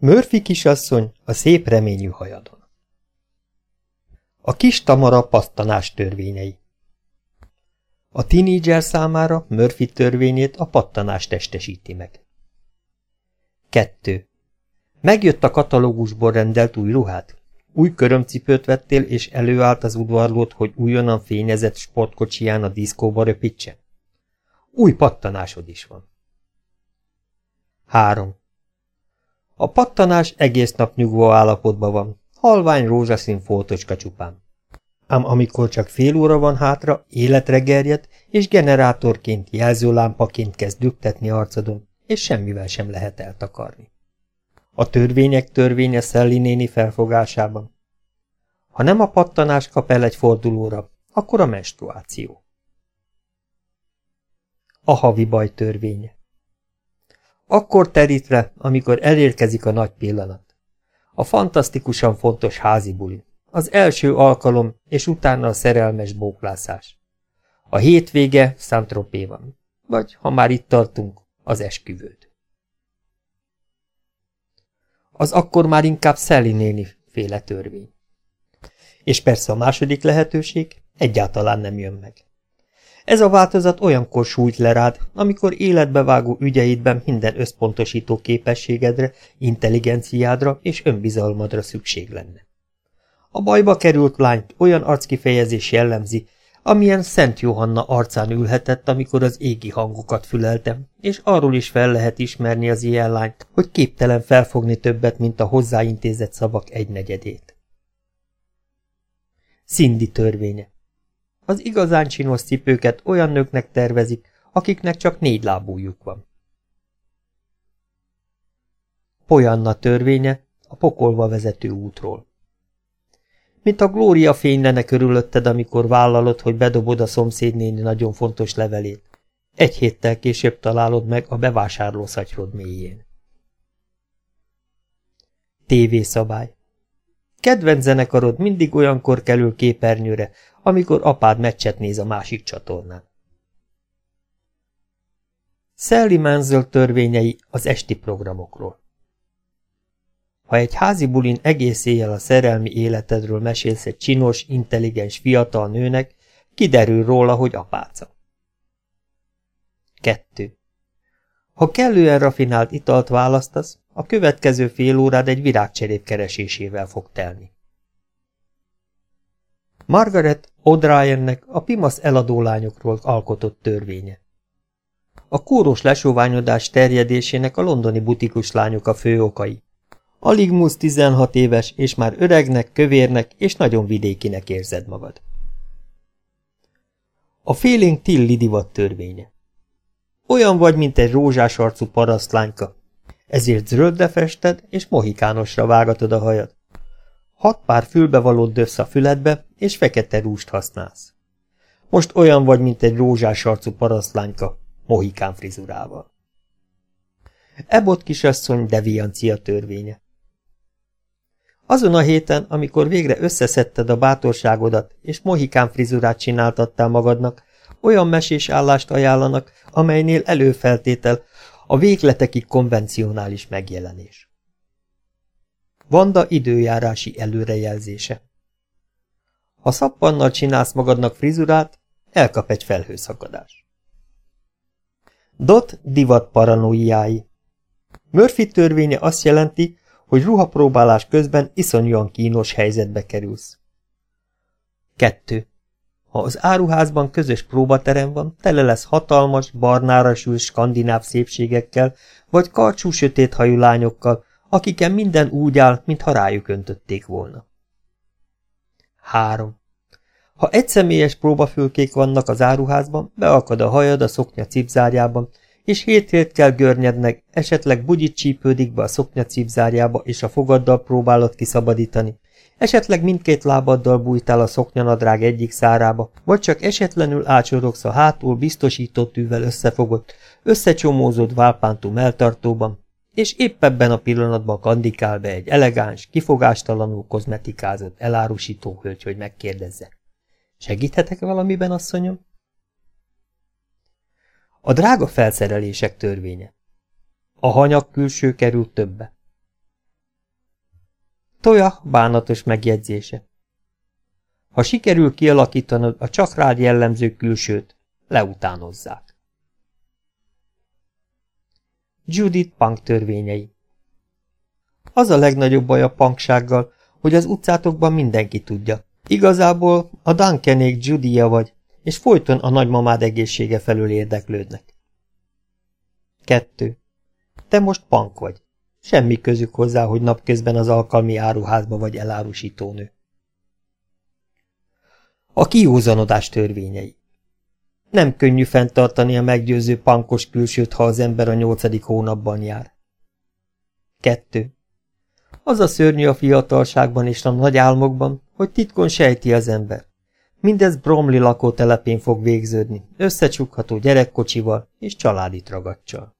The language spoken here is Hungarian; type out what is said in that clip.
Murphy kisasszony a szép reményű hajadon. A kis tamara pattanás törvényei A tinédzser számára Murphy törvényét a pattanás testesíti meg. 2. Megjött a katalógusból rendelt új ruhát? Új körömcipőt vettél, és előállt az udvarlót, hogy újonnan fényezett sportkocsiján a diszkóba röpítse? Új pattanásod is van. 3. A pattanás egész nap nyugvó állapotban van, halvány rózsaszín foltocska csupán. Ám amikor csak fél óra van hátra, életre gerjed, és generátorként, jelzőlámpaként kezd düktetni arcodon, és semmivel sem lehet eltakarni. A törvények törvénye Szelli néni felfogásában. Ha nem a pattanás kap el egy fordulóra, akkor a menstruáció. A havi baj törvénye. Akkor terít amikor elérkezik a nagy pillanat. A fantasztikusan fontos házi buli. Az első alkalom, és utána a szerelmes bóklászás. A hétvége Szentropé van. Vagy, ha már itt tartunk, az esküvőd. Az akkor már inkább Szelli néni féle törvény. És persze a második lehetőség egyáltalán nem jön meg. Ez a változat olyankor sújt le rád, amikor életbevágó ügyeidben minden összpontosító képességedre, intelligenciádra és önbizalmadra szükség lenne. A bajba került lányt olyan arckifejezés jellemzi, amilyen Szent Johanna arcán ülhetett, amikor az égi hangokat füleltem, és arról is fel lehet ismerni az ilyen lányt, hogy képtelen felfogni többet, mint a hozzáintézett szavak egynegyedét. Szindi törvénye az igazán csinos cipőket olyan nőknek tervezik, akiknek csak négy lábújuk van. Pojanna törvénye a pokolva vezető útról. Mint a glória fénylene körülötted, amikor vállalod, hogy bedobod a szomszédnéni nagyon fontos levelét. Egy héttel később találod meg a bevásárló szatyrod mélyén. szabály. Kedvenc zenekarod mindig olyankor kerül képernyőre, amikor apád meccset néz a másik csatornán. Sally Manzel törvényei az esti programokról Ha egy házi bulin egész éjjel a szerelmi életedről mesélsz egy csinos, intelligens fiatal nőnek, kiderül róla, hogy apáca. 2. Ha kellően rafinált italt választasz, a következő fél órád egy virágcserép keresésével fog telni. Margaret O'Dryennek a pimasz eladó lányokról alkotott törvénye. A kóros lesóványodás terjedésének a londoni butikus lányok a fő okai. Alig múlsz 16 éves, és már öregnek, kövérnek és nagyon vidékinek érzed magad. A félénk Tilli divat törvénye. Olyan vagy, mint egy rózsás arcú parasztlányka. Ezért zöldre fested, és mohikánosra vágatod a hajad. Hat pár fülbevalót döfsz a füledbe, és fekete rúst használsz. Most olyan vagy, mint egy rózsás arcú parasztlányka, mohikán frizurával. Ebot kisasszony deviancia törvénye. Azon a héten, amikor végre összeszedted a bátorságodat, és mohikán frizurát csináltattál magadnak, olyan mesés állást ajánlanak, amelynél előfeltétel a végletekig konvencionális megjelenés. Vanda időjárási előrejelzése. Ha szappannal csinálsz magadnak frizurát, elkap egy felhőszakadás. Dot divat paranoiái. Murphy törvénye azt jelenti, hogy ruhapróbálás közben iszonyúan kínos helyzetbe kerülsz. 2. Ha az áruházban közös próbaterem van, tele lesz hatalmas, barnára sült skandináv szépségekkel, vagy karcsú sötét hajú lányokkal, akiken minden úgy áll, mintha rájuk öntötték volna. 3. Ha egyszemélyes próbafülkék vannak az áruházban, beakad a hajad a szoknya cipzárjában, és hét-hét kell görnyednek, esetleg bugyit csípődik be a szoknya cipzárjába, és a fogaddal próbálod kiszabadítani, esetleg mindkét lábaddal bújtál a szoknyanadrág egyik szárába, vagy csak esetlenül ácsorogsz a hátul biztosított tűvel összefogott, összecsomózott válpántú melltartóban, és épp ebben a pillanatban kandikál be egy elegáns, kifogástalanul kozmetikázott elárusító hölgy, hogy megkérdezze. Segíthetek valamiben, asszonyom? A drága felszerelések törvénye. A hanyag külső kerül többe. Toja bánatos megjegyzése. Ha sikerül kialakítanod a csak rád jellemző külsőt, leutánozzák. Judith punk törvényei Az a legnagyobb baj a punksággal, hogy az utcátokban mindenki tudja. Igazából a Duncanék Judia vagy, és folyton a nagymamád egészsége felől érdeklődnek. Kettő. Te most punk vagy. Semmi közük hozzá, hogy napközben az alkalmi áruházba vagy elárusítónő. A kiúzanodás törvényei Nem könnyű fenntartani a meggyőző pankos külsőt, ha az ember a nyolcadik hónapban jár. Kettő. Az a szörnyű a fiatalságban és a nagy álmokban, hogy titkon sejti az ember. Mindez Bromley lakótelepén fog végződni, összecsukható gyerekkocsival és családi tragacsal.